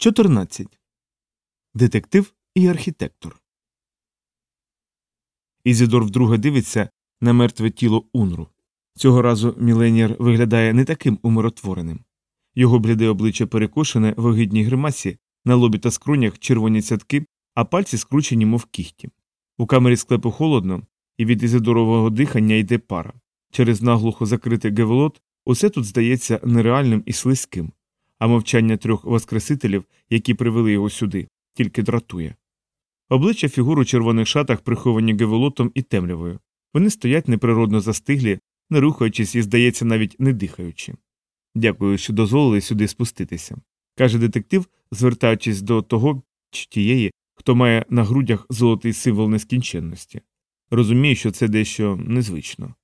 14. Детектив і архітектор. Ізідор вдруге дивиться на мертве тіло Унру. Цього разу Міленіер виглядає не таким умиротвореним. Його бліде обличчя перекошене в огидній гримасі, на лобі та скронях червоні цятки, а пальці скручені, мов кіхті. У камері склепу холодно, і від Ізидорового дихання йде пара. Через наглухо закритий гевулот усе тут здається нереальним і слизьким а мовчання трьох воскресителів, які привели його сюди, тільки дратує. Обличчя фігур у червоних шатах приховані геволотом і темрявою. Вони стоять неприродно застиглі, не рухаючись і, здається, навіть не дихаючи. Дякую, що дозволили сюди спуститися, каже детектив, звертаючись до того чи тієї, хто має на грудях золотий символ нескінченності. Розумію, що це дещо незвично.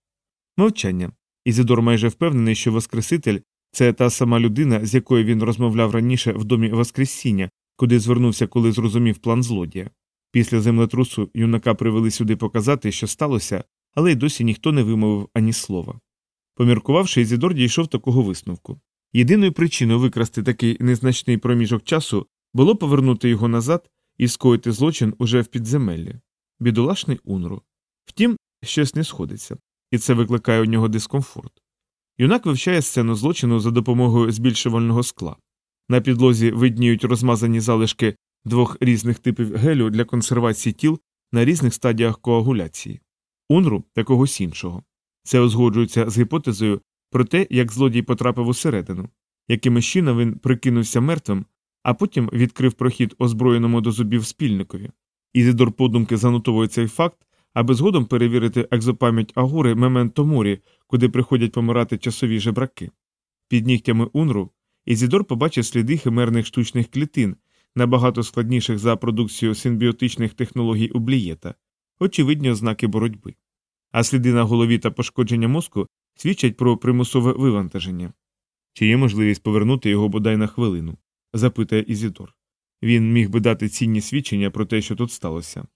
Мовчання. Ізидор майже впевнений, що Воскреситель це та сама людина, з якою він розмовляв раніше в домі Воскресіння, куди звернувся, коли зрозумів план злодія. Після землетрусу юнака привели сюди показати, що сталося, але й досі ніхто не вимовив ані слова. Поміркувавши, Ізідор дійшов такого висновку. Єдиною причиною викрасти такий незначний проміжок часу було повернути його назад і скоїти злочин уже в підземеллі. Бідолашний Унру. Втім, щось не сходиться, і це викликає у нього дискомфорт. Юнак вивчає сцену злочину за допомогою збільшувального скла. На підлозі видніють розмазані залишки двох різних типів гелю для консервації тіл на різних стадіях коагуляції, унру та когось іншого. Це узгоджується з гіпотезою про те, як злодій потрапив усередину, якими чином він прикинувся мертвим, а потім відкрив прохід озброєному до зубів спільникові. Ізідор подумки занотовує цей факт, аби згодом перевірити екзопам'ять Агури Мементо Морі, куди приходять помирати часові жебраки. Під нігтями Унру Ізідор побачив сліди химерних штучних клітин, набагато складніших за продукцію симбіотичних технологій Ублієта, очевидні ознаки боротьби. А сліди на голові та пошкодження мозку свідчать про примусове вивантаження. Чи є можливість повернути його бодай на хвилину? запитає Ізідор. Він міг би дати цінні свідчення про те, що тут сталося.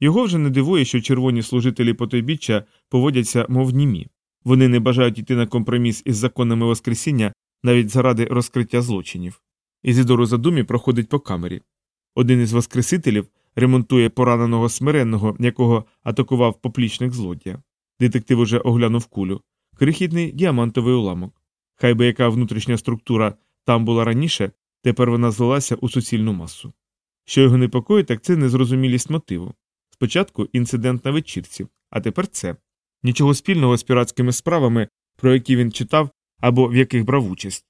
Його вже не дивує, що червоні служителі потойбіччя поводяться, мов німі. Вони не бажають йти на компроміс із законами Воскресіння навіть заради розкриття злочинів. Ізідор у задумі проходить по камері. Один із воскресителів ремонтує пораненого смиренного, якого атакував поплічник злодія. Детектив уже оглянув кулю. Крихітний діамантовий уламок. Хай би яка внутрішня структура там була раніше, тепер вона злилася у суцільну масу. Що його непокоїть, так це незрозумілість мотиву. Спочатку інцидент на вечірці, а тепер це. Нічого спільного з піратськими справами, про які він читав або в яких брав участь.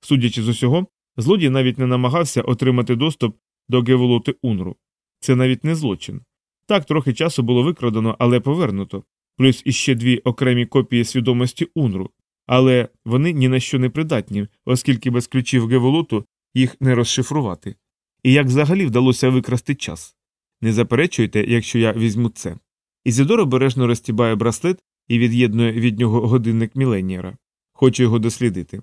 Судячи з усього, злодій навіть не намагався отримати доступ до геволоти Унру. Це навіть не злочин. Так, трохи часу було викрадено, але повернуто, плюс іще дві окремі копії свідомості Унру, але вони ні на що не придатні, оскільки без ключів геволоту їх не розшифрувати. І як взагалі вдалося викрасти час? Не заперечуйте, якщо я візьму це. Ізідор обережно розтібає браслет і від'єднує від нього годинник Міленіера. Хочу його дослідити.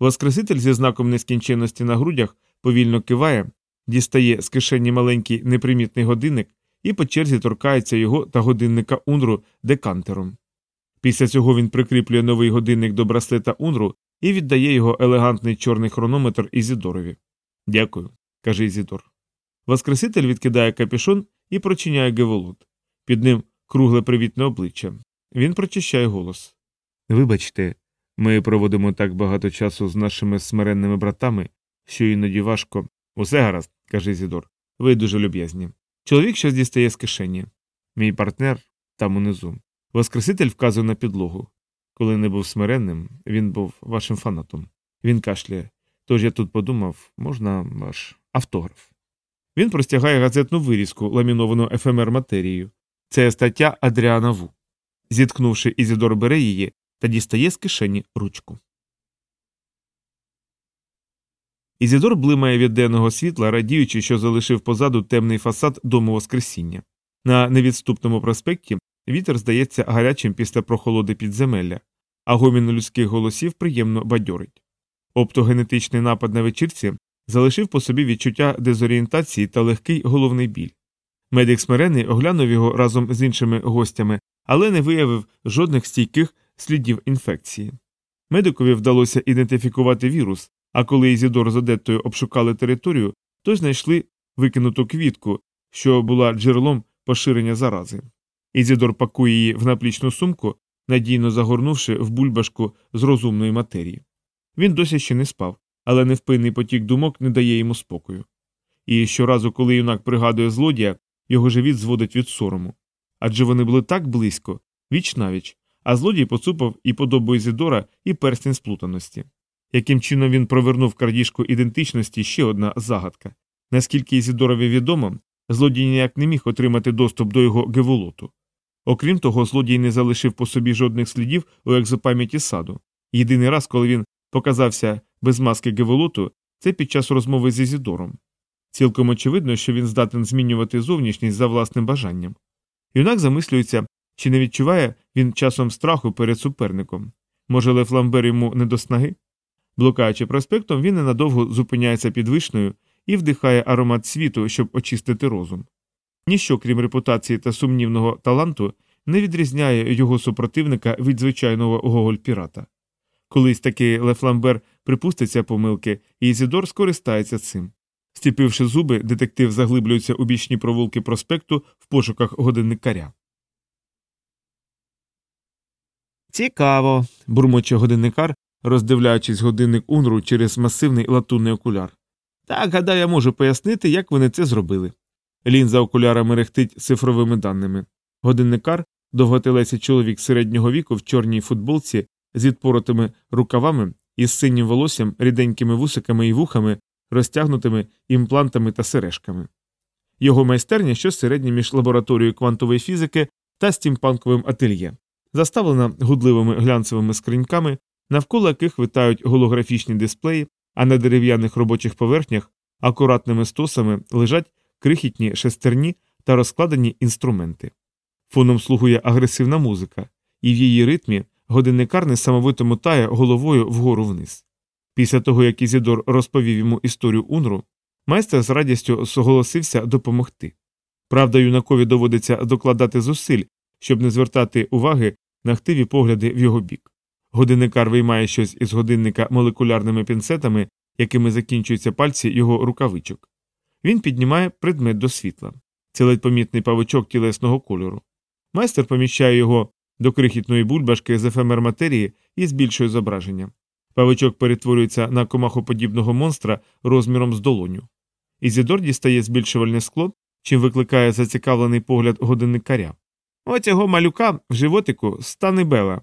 Воскреситель зі знаком нескінченності на грудях повільно киває, дістає з кишені маленький непримітний годинник і по черзі торкається його та годинника Унру декантером. Після цього він прикріплює новий годинник до браслета Унру і віддає його елегантний чорний хронометр Ізідорові. Дякую, каже Ізідор. Воскреситель відкидає капюшон і прочиняє геволот. Під ним кругле привітне обличчя. Він прочищає голос. Вибачте, ми проводимо так багато часу з нашими смиренними братами, що іноді важко. Усе гаразд, каже Зідор. Ви дуже люб'язні. Чоловік щось дістає з кишені. Мій партнер там унизу. Воскреситель вказує на підлогу. Коли не був смиренним, він був вашим фанатом. Він кашляє. Тож я тут подумав, можна ваш автограф. Він простягає газетну вирізку, ламіновану ефемер матерією. Це стаття Адріана Ву. Зіткнувши, Ізідор бере її та дістає з кишені ручку. Ізідор блимає від денного світла, радіючи, що залишив позаду темний фасад дому Воскресіння. На невідступному проспекті вітер здається гарячим після прохолоди підземелля, а гомін людських голосів приємно бадьорить. Оптогенетичний напад на вечірці залишив по собі відчуття дезорієнтації та легкий головний біль. Медик смирений оглянув його разом з іншими гостями, але не виявив жодних стійких слідів інфекції. Медикові вдалося ідентифікувати вірус, а коли Ізідор з Одеттою обшукали територію, то знайшли викинуту квітку, що була джерелом поширення зарази. Ізідор пакує її в наплічну сумку, надійно загорнувши в бульбашку з розумної матерії. Він досі ще не спав, але невпинний потік думок не дає йому спокою. І щоразу, коли юнак пригадує злодія, його живіт зводить від сорому. Адже вони були так близько, віч навіч, а злодій поцупав і подобу Ізідора, і перстень сплутаності. Яким чином він провернув крадіжку ідентичності ще одна загадка. Наскільки Ізідорові відомо, злодій ніяк не міг отримати доступ до його геволоту. Окрім того, злодій не залишив по собі жодних слідів у екзопам'яті саду. Єдиний раз, коли він показався без маски геволоту, це під час розмови з Ізідором. Цілком очевидно, що він здатен змінювати зовнішність за власним бажанням. Юнак замислюється, чи не відчуває він часом страху перед суперником. Може, Лев Ламбер йому не до снаги? Блукаючи проспектом, він ненадовго зупиняється під вишнею і вдихає аромат світу, щоб очистити розум. Ніщо, крім репутації та сумнівного таланту, не відрізняє його супротивника від звичайного гоголь пірата. Колись таки ле Фламбер припуститься помилки, і Ізідор скористається цим. Зціпивши зуби, детектив заглиблюється у бічні провулки проспекту в пошуках годинникаря. Цікаво. бурмоче годинникар, роздивляючись годинник Унру через масивний латунний окуляр. Так, гадаю, я можу пояснити, як вони це зробили. Лінза окуляра мерехтить цифровими даними. Годинникар, довготелесий чоловік середнього віку в чорній футболці з відпоротими рукавами із синім волоссям, ріденькими вусиками і вухами, розтягнутими імплантами та сережками. Його майстерня щось середнє між лабораторією квантової фізики та стімпанковим ательє, заставлена гудливими глянцевими скриньками, навколо яких витають голографічні дисплеї, а на дерев'яних робочих поверхнях акуратними стосами лежать крихітні шестерні та розкладені інструменти. Фоном слугує агресивна музика, і в її ритмі годинникар несамовито мотає головою вгору вниз. Після того, як Ізідор розповів йому історію Унру, майстер з радістю соголосився допомогти. Правда, юнакові доводиться докладати зусиль, щоб не звертати уваги на хтиві погляди в його бік. Годинникар виймає щось із годинника молекулярними пінцетами, якими закінчуються пальці його рукавичок. Він піднімає предмет до світла. Це ледь помітний павичок тілесного кольору. Майстер поміщає його до крихітної бульбашки з ефемер матерії і збільшує зображення. Павичок перетворюється на комахоподібного монстра розміром з долоню. Ізідор дістає збільшувальне скло, чим викликає зацікавлений погляд годинникаря. Оцього малюка в животику стане бела,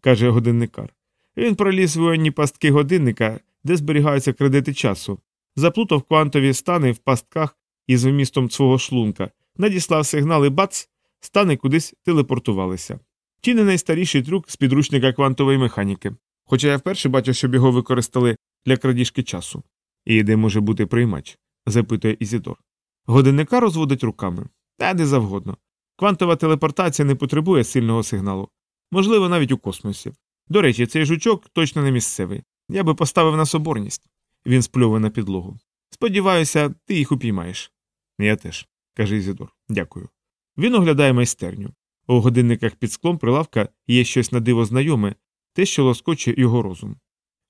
каже годинникар. Він проліз воєнні пастки годинника, де зберігаються кредити часу, заплутав квантові стани в пастках із вмістом свого шлунка, надіслав сигнали бац, стани кудись телепортувалися. Чи не найстаріший трюк з підручника квантової механіки, хоча я вперше бачу, щоб його використали для крадіжки часу. І де може бути приймач? запитує Ізідор. Годинника розводить руками. Та де завгодно. Квантова телепортація не потребує сильного сигналу. Можливо, навіть у космосі. До речі, цей жучок точно не місцевий. Я би поставив на соборність. Він спльовує на підлогу. Сподіваюся, ти їх упіймаєш. Я теж, каже Ізідор. Дякую. Він оглядає майстерню. У годинниках під склом прилавка є щось на диво знайоме, те, що лоскоче його розум.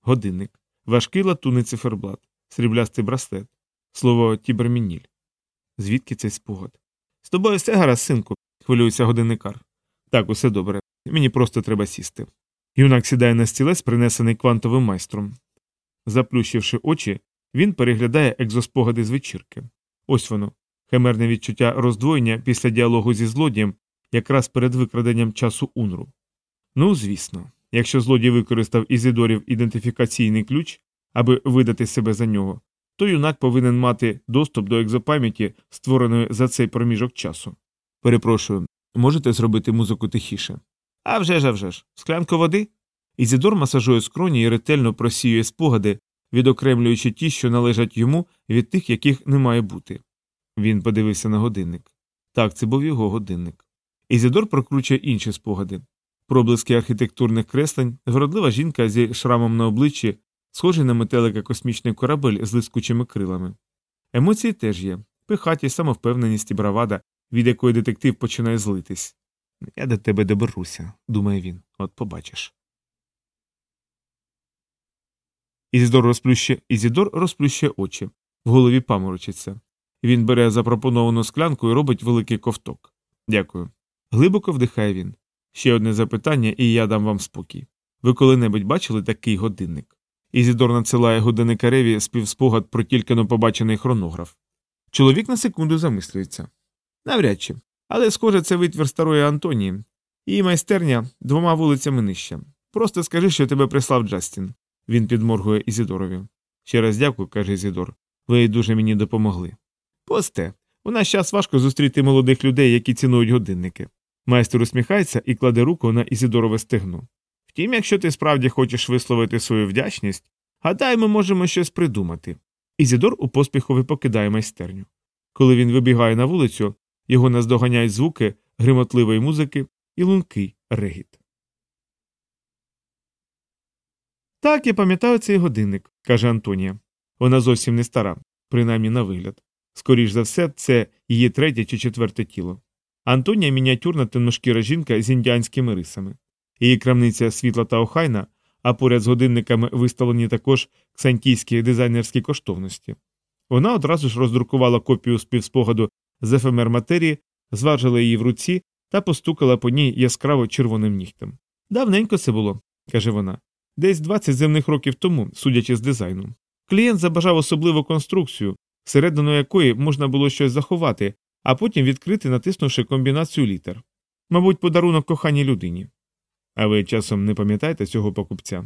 Годинник, важкий латунний циферблат, сріблястий браслет, слово тібермініль. Звідки цей спогад? З тобою все гаразд, синку, хвилюється годинникар. Так, усе добре. Мені просто треба сісти. Юнак сідає на стілець, принесений квантовим майстром. Заплющивши очі, він переглядає екзоспогади з вечірки. Ось воно, химерне відчуття роздвоєння після діалогу зі злодієм, якраз перед викраденням часу Унру. Ну, звісно, якщо злодій використав Ізидорів ідентифікаційний ключ, аби видати себе за нього, то юнак повинен мати доступ до екзопам'яті, створеної за цей проміжок часу. Перепрошую, можете зробити музику тихіше? «А вже ж, а вже ж. Склянку води? Ізідор масажує скроні і ретельно просіює спогади, відокремлюючи ті, що належать йому від тих, яких не має бути. Він подивився на годинник. Так, це був його годинник. Ізідор прокручує інші спогади. Проблиски архітектурних креслень, вродлива жінка зі шрамом на обличчі, схожий на метелика космічний корабель з лискучими крилами. Емоції теж є пихаті, самовпевненість і бравада, від якої детектив починає злитись. Я до тебе доберуся, думає він, от побачиш. Ізідор розплющує Ізідор розплющує очі. В голові паморочиться. Він бере запропоновану склянку і робить великий ковток. Дякую. Глибоко вдихає він. Ще одне запитання, і я дам вам спокій. Ви коли-небудь бачили такий годинник? Ізідор надсилає годинникареві співспогад про тільки но побачений хронограф. Чоловік на секунду замислюється. Навряд чи. Але, схоже, це витвір старої Антонії. Її майстерня двома вулицями нижче. Просто скажи, що тебе прислав Джастін. Він підморгує Ізідорові. Ще раз дякую, каже Ізідор. Ви дуже мені допомогли. Посте. У наш час важко зустріти молодих людей, які цінують годинники. Майстер усміхається і кладе руку на Ізідорове стегно. Втім, якщо ти справді хочеш висловити свою вдячність, гадаю, ми можемо щось придумати. Ізідор у поспіхові покидає майстерню. Коли він вибігає на вулицю, його наздоганяють звуки гримотливої музики і лункий регіт. Так, я пам'ятаю цей годинник, каже Антонія. Вона зовсім не стара, принаймні на вигляд. Скоріш за все, це її третє чи четверте тіло. Антонія мініатюрна темношкіра жінка з індіанськими рисами. Її крамниця світла та охайна, а поряд з годинниками виставлені також ксантійські дизайнерські коштовності. Вона одразу ж роздрукувала копію співспогаду з ефемер матерії, зважила її в руці та постукала по ній яскраво червоним нігтем. Давненько це було, каже вона. Десь 20 земних років тому, судячи з дизайну. Клієнт забажав особливу конструкцію, всередину якої можна було щось заховати, а потім відкрити, натиснувши комбінацію літер. Мабуть, подарунок коханій людині. А ви часом не пам'ятаєте цього покупця?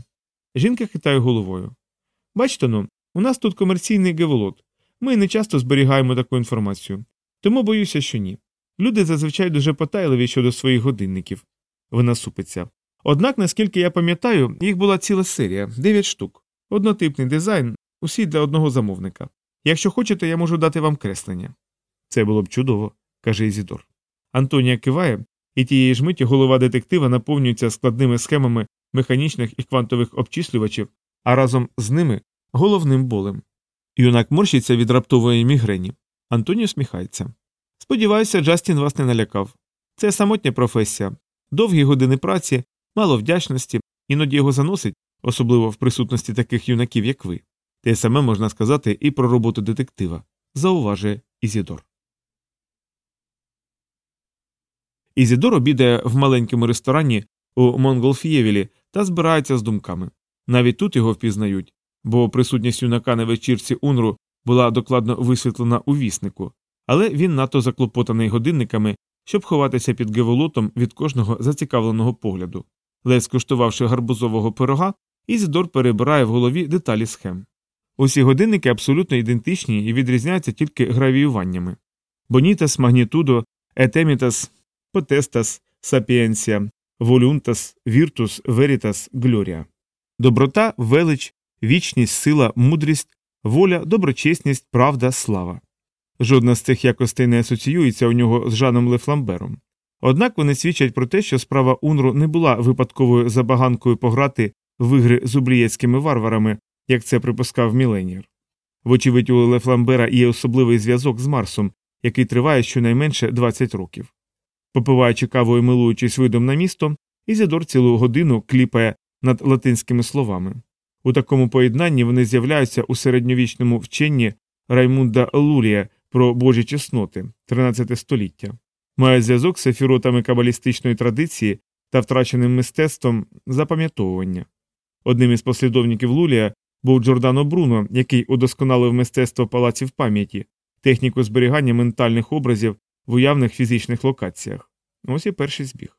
Жінка хитає головою. Бачите ну, у нас тут комерційний геволот. Ми не часто зберігаємо таку інформацію. Тому боюся, що ні. Люди зазвичай дуже потайливі щодо своїх годинників. Вона супиться. Однак, наскільки я пам'ятаю, їх була ціла серія, дев'ять штук, однотипний дизайн, усі для одного замовника. Якщо хочете, я можу дати вам креслення. Це було б чудово, каже Ізідор. Антонія киває, і тієї ж миті голова детектива наповнюється складними схемами механічних і квантових обчислювачів, а разом з ними головним болем. Юнак морщиться від раптової мігрені. Антоній усміхається. Сподіваюся, Джастін вас не налякав. Це самотня професія, довгі години праці, мало вдячності, іноді його заносить, особливо в присутності таких юнаків, як ви. Те саме можна сказати і про роботу детектива, зауважує Ізідор. Ізідор обідає в маленькому ресторані у Монголфієвілі та збирається з думками. Навіть тут його впізнають, бо присутність юнака на вечірці Унру була докладно висвітлена у віснику, але він надто заклопотаний годинниками, щоб ховатися під гевулотом від кожного зацікавленого погляду. Ледь скуштувавши гарбузового пирога, Ізідор перебирає в голові деталі схем. Усі годинники абсолютно ідентичні і відрізняються тільки гравіюваннями. Bonitas, magnitudo, aeternitas, potestas, sapientia, voluntas, virtus, veritas, gloria. Доброта, велич, вічність, сила, мудрість, воля, доброчесність, правда, слава. Жодна з цих якостей не асоціюється у нього з Жаном Лефламбером. Однак вони свідчать про те, що справа Унру не була випадковою забаганкою пограти в ігри з ублієцькими варварами, як це припускав Міленір. Вочевидь, у Лефламбера є особливий зв'язок з Марсом, який триває щонайменше 20 років. Попиваючи каву і милуючись видом на місто, Ізідор цілу годину кліпає над латинськими словами. У такому поєднанні вони з'являються у середньовічному вченні Раймунда Лулія про божі чесноти 13 століття, мають зв'язок з ефіротами кабалістичної традиції та втраченим мистецтвом запам'ятовування. Одним із послідовників Лулія був Джордано Бруно, який удосконалив мистецтво палаців пам'яті, техніку зберігання ментальних образів в уявних фізичних локаціях. Ось і перший збіг.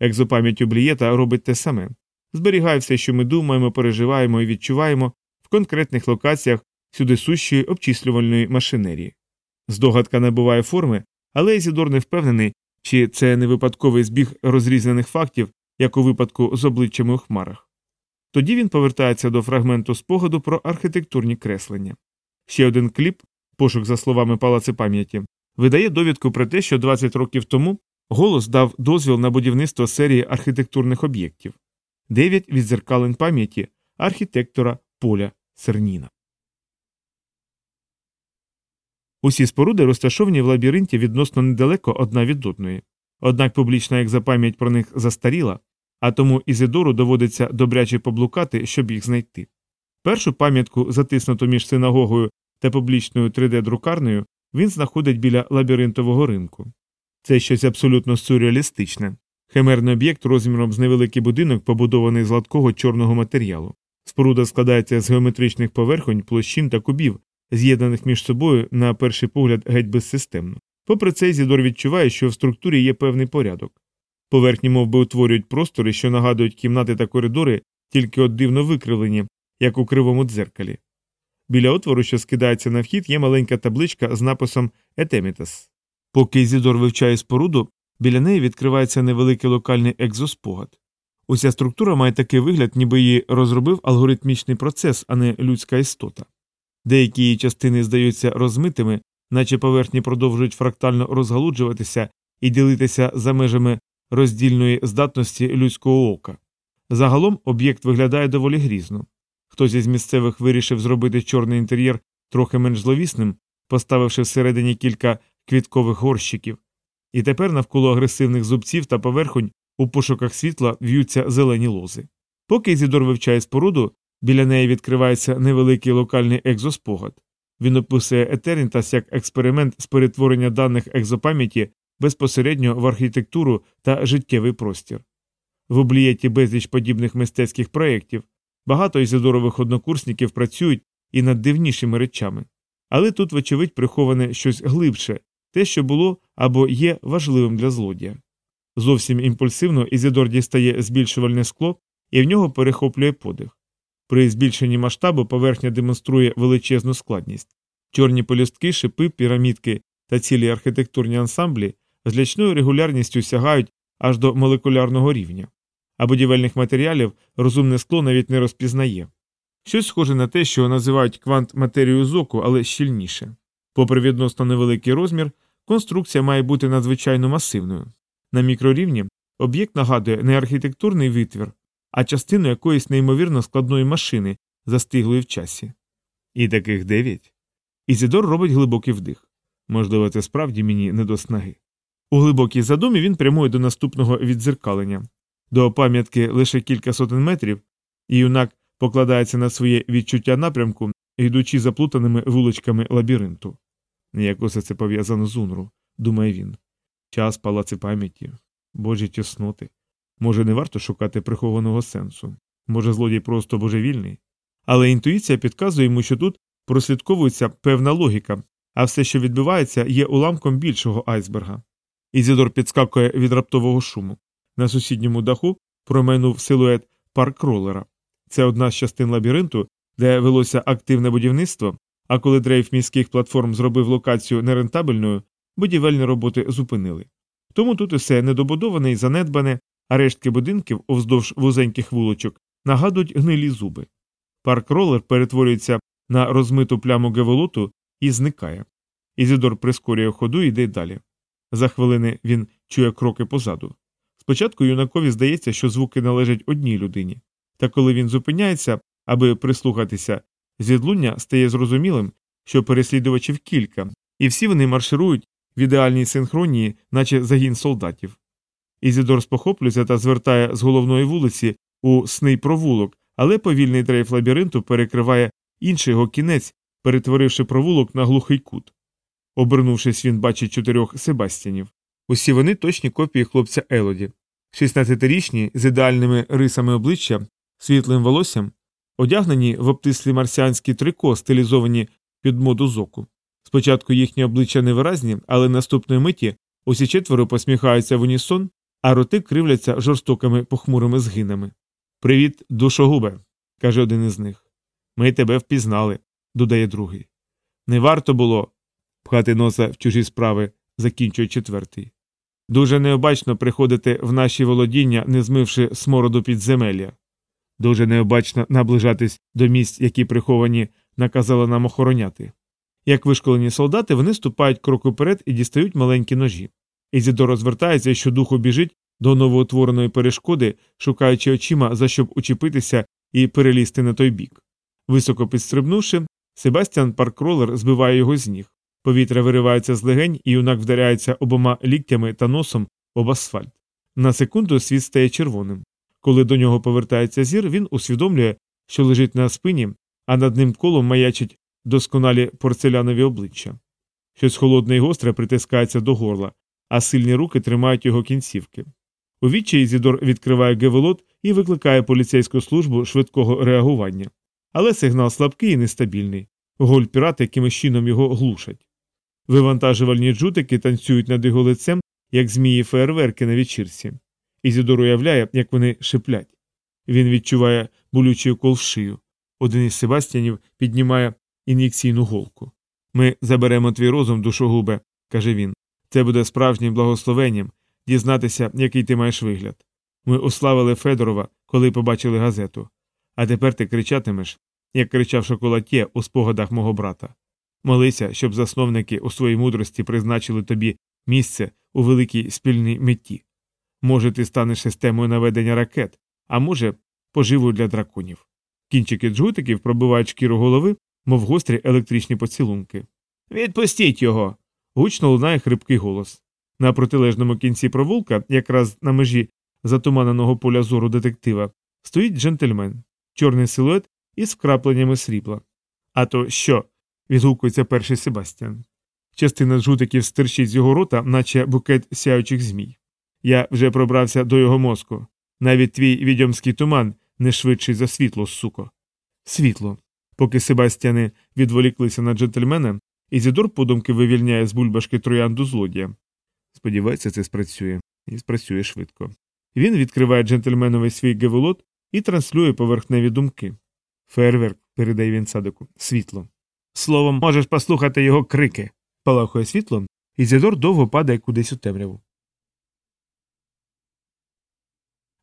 Екзопам'ять Блієта робить те саме зберігає все, що ми думаємо, переживаємо і відчуваємо в конкретних локаціях сюди сущої обчислювальної машинерії. Здогадка набуває форми, але Ізідор не впевнений, чи це не випадковий збіг розрізнених фактів, як у випадку з обличчями у хмарах. Тоді він повертається до фрагменту спогаду про архітектурні креслення. Ще один кліп, пошук за словами палаци пам'яті, видає довідку про те, що 20 років тому голос дав дозвіл на будівництво серії архітектурних об'єктів, дев'ять відзеркалень пам'яті архітектора Поля Серніна. Усі споруди розташовані в лабіринті відносно недалеко одна від одної. Однак публічна екзопам'ять про них застаріла, а тому Ізидору доводиться добряче поблукати, щоб їх знайти. Першу пам'ятку, затиснуту між синагогою та публічною 3D-друкарнею він знаходить біля лабіринтового ринку. Це щось абсолютно сюрреалістичне. Химерний об'єкт розміром з невеликий будинок, побудований з гладкого чорного матеріалу. Споруда складається з геометричних поверхонь, площин та кубів, з'єднаних між собою на перший погляд геть безсистемно. Попри це, Зідор відчуває, що в структурі є певний порядок. Поверхні мов би, утворюють простори, що нагадують кімнати та коридори, тільки от дивно викривлені, як у кривому дзеркалі. Біля отвору, що скидається на вхід, є маленька табличка з написом Етемітас. Поки Зідор вивчає споруду, біля неї відкривається невеликий локальний екзоспогад. Уся структура має такий вигляд, ніби її розробив алгоритмічний процес, а не людська істота. Деякі її частини здаються розмитими, наче поверхні продовжують фрактально розгалуджуватися і ділитися за межами роздільної здатності людського ока. Загалом об'єкт виглядає доволі грізно. Хтось із місцевих вирішив зробити чорний інтер'єр трохи менш зловісним, поставивши всередині кілька квіткових горщиків, і тепер навколо агресивних зубців та поверхонь у пошуках світла в'ються зелені лози. Поки Ізідор вивчає споруду, біля неї відкривається невеликий локальний екзоспогад. Він описує Етернітас як експеримент з перетворення даних екзопам'яті безпосередньо в архітектуру та життєвий простір. В облієті безліч подібних мистецьких проєктів, багато ізідорових однокурсників працюють і над дивнішими речами. Але тут, вочевидь, приховане щось глибше, те, що було або є важливим для злодія. Зовсім імпульсивно Ізідор дістає збільшувальне скло і в нього перехоплює подих. При збільшенні масштабу поверхня демонструє величезну складність. Чорні полістки, шипи, пірамідки та цілі архітектурні ансамблі з лячною регулярністю сягають аж до молекулярного рівня, а будівельних матеріалів розумне скло навіть не розпізнає. Щось схоже на те, що називають квант матерію зоку, але щільніше. Попри відносно невеликий розмір, конструкція має бути надзвичайно масивною. На мікрорівні об'єкт нагадує не архітектурний витвір, а частину якоїсь неймовірно складної машини, застиглої в часі. І таких дев'ять. Ізідор робить глибокий вдих. Можливо, це справді мені не до снаги. У глибокій задумі він прямує до наступного віддзеркалення. До пам'ятки лише кілька сотень метрів, і юнак покладається на своє відчуття напрямку, йдучи заплутаними вуличками лабіринту. Як усе це пов'язано з Унру, думає він. Час палаци пам'яті, божі тісноти. Може, не варто шукати прихованого сенсу, може, злодій просто божевільний. Але інтуїція підказує йому, що тут прослідковується певна логіка, а все, що відбувається, є уламком більшого айсберга. Ізідор підскакує від раптового шуму. На сусідньому даху промайнув силует парк-ролера. Це одна з частин лабіринту, де велося активне будівництво, а коли дрейф міських платформ зробив локацію нерентабельною, будівельні роботи зупинили. Тому тут усе недобудоване і занедбане, а рештки будинків уздовж вузеньких вулочок нагадують гнилі зуби. Парк-ролер перетворюється на розмиту пляму геволоту і зникає. Ізідор прискорює ходу і йде далі. За хвилини він чує кроки позаду. Спочатку юнакові здається, що звуки належать одній людині, та коли він зупиняється, аби прислухатися, зідлуння стає зрозумілим, що переслідувачів кілька, і всі вони марширують в ідеальній синхронії, наче загін солдатів. Ізідор спохоплюється та звертає з головної вулиці у сний провулок, але повільний дрейф лабіринту перекриває інший його кінець, перетворивши провулок на глухий кут. Обернувшись, він бачить чотирьох Себастінів. Усі вони точні копії хлопця Елоді, 16-річні з ідеальними рисами обличчя, світлим волоссям, одягнені в обтислі марсіанські трико, стилізовані під моду зоку. Спочатку їхні обличчя невиразні, але наступної миті усі четверо посміхаються в унісон, а роти кривляться жорстокими похмурими згинами. Привіт, душогубе, каже один із них. Ми тебе впізнали, додає другий. Не варто було пхати носа в чужі справи, закінчує четвертий. Дуже необачно приходити в наші володіння, не змивши смороду підземелля. Дуже необачно наближатись до місць, які приховані, наказали нам охороняти. Як вишколені солдати, вони ступають крок уперед і дістають маленькі ножі. Ізідор розвертається і щодуху біжить до новоутвореної перешкоди, шукаючи очима, за щоб учепитися і перелізти на той бік. Високо підстрибнувши, Себастьян Паркролер збиває його з ніг. Повітря виривається з легень, і юнак вдаряється обома ліктями та носом об асфальт. На секунду світ стає червоним. Коли до нього повертається зір, він усвідомлює, що лежить на спині, а над ним колом маячить досконалі порцелянові обличчя. Щось холодне і гостре притискається до горла, а сильні руки тримають його кінцівки. У відчаї Зідор відкриває гевелот і викликає поліцейську службу швидкого реагування. Але сигнал слабкий і нестабільний. Голь пірати якимось чином його глушать. Вивантажувальні джутики танцюють над його лицем, як змії фейерверки на вечірці. Ізідор уявляє, як вони шиплять. Він відчуває болючий укол в шию. Один із Себастьянів піднімає ін'єкційну голку. Ми заберемо твій розум, душогубе, каже він. Це буде справжнім благословенням дізнатися, який ти маєш вигляд. Ми уславили Федорова, коли побачили газету. А тепер ти кричатимеш, як кричав шоколад'є у спогадах мого брата. Молися, щоб засновники у своїй мудрості призначили тобі місце у великій спільній меті. Може, ти станеш системою наведення ракет, а може, поживою для драконів. Кінчики джгутиків пробивають шкіру голови, мов гострі електричні поцілунки. Відпустіть його. гучно лунає хрипкий голос. На протилежному кінці провулка, якраз на межі затуманеного поля зору детектива, стоїть джентльмен, чорний силует із вкрапленнями срібла. А то що? Відгукується перший Себастьян. Частина жутиків стирчить з його рота, наче букет сяючих змій. Я вже пробрався до його мозку. Навіть твій відьомський туман не швидший за світло, суко. Світло. Поки Себастьяни відволіклися на джентльмена, Ізідор подумки вивільняє з бульбашки троянду злодія. Сподівається, це спрацює, і спрацює швидко. Він відкриває джентльменовий свій гевелот і транслює поверхневі думки. Фейерверк, передає він садику, світло. Словом, можеш послухати його крики. Палахує світло, і Зідор довго падає кудись у темряву.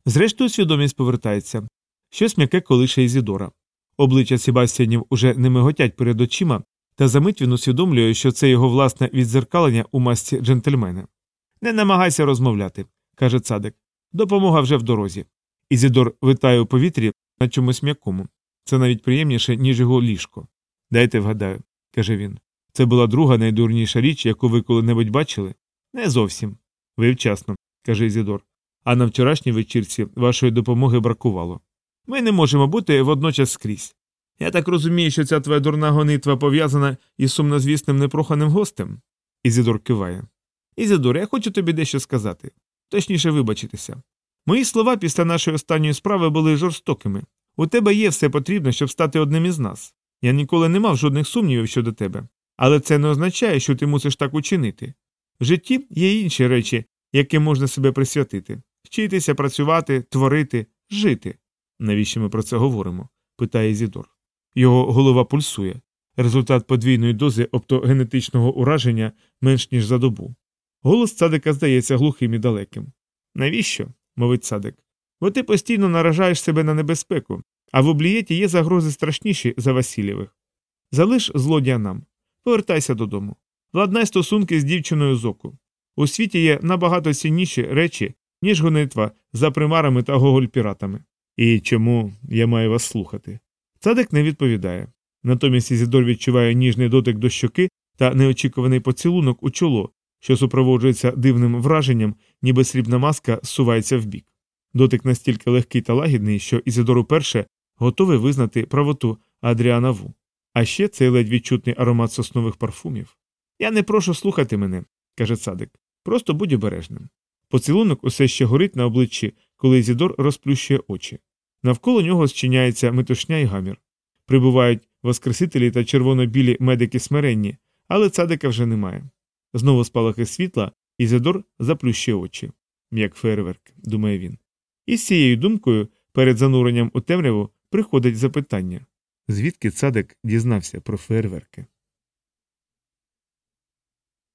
Зрештою, свідомість повертається. Щось м'яке колише Ізідора. Обличчя Себастьянів уже не миготять перед очима, та за мить він усвідомлює, що це його власне відзеркалення у масці джентльмена. Не намагайся розмовляти, каже цадик. Допомога вже в дорозі. Ізідор витає у повітрі на чомусь м'якому. Це навіть приємніше, ніж його ліжко. Дайте вгадаю, каже він. Це була друга найдурніша річ, яку ви коли-небудь бачили? Не зовсім. Ви вчасно, каже Ізідор. А на вчорашній вечірці вашої допомоги бракувало. Ми не можемо бути водночас скрізь. Я так розумію, що ця твоя дурна гонитва пов'язана із сумнозвісним непроханим гостем? Ізідор киває. Ізідор, я хочу тобі дещо сказати, точніше вибачитися. Мої слова після нашої останньої справи були жорстокими. У тебе є все потрібне, щоб стати одним із нас. Я ніколи не мав жодних сумнівів щодо тебе, але це не означає, що ти мусиш так учинити. В житті є інші речі, яким можна себе присвятити вчитися, працювати, творити, жити. Навіщо ми про це говоримо? питає Зідор. Його голова пульсує. Результат подвійної дози оптогенетичного ураження менш ніж за добу. Голос цадика здається глухим і далеким. Навіщо? мовить цадик. Бо ти постійно наражаєш себе на небезпеку, а в облієті є загрози страшніші за Васильєвих. Залиш злодія нам. Повертайся додому. Владнай стосунки з дівчиною з оку. У світі є набагато цінніші речі, ніж гонитва за примарами та гоголь-піратами. І чому я маю вас слухати? Цадик не відповідає. Натомість Ізідор відчуває ніжний дотик до щоки та неочікуваний поцілунок у чоло, що супроводжується дивним враженням, ніби срібна маска зсувається вбік. Дотик настільки легкий та лагідний, що Ізідор уперше готовий визнати правоту Адріана Ву. А ще цей ледь відчутний аромат соснових парфумів. Я не прошу слухати мене, каже цадик. Просто будь обережним. Поцілунок усе ще горить на обличчі, коли Ізідор розплющує очі. Навколо нього зчиняється метушня й гамір. Прибувають воскресителі та червоно-білі медики смиренні, але цадика вже немає. Знову спалахи світла, Ізидор заплющує очі. Як фейерверк, думає він. І з цією думкою, перед зануренням у темряву, приходить запитання звідки цадик дізнався про фейерверки.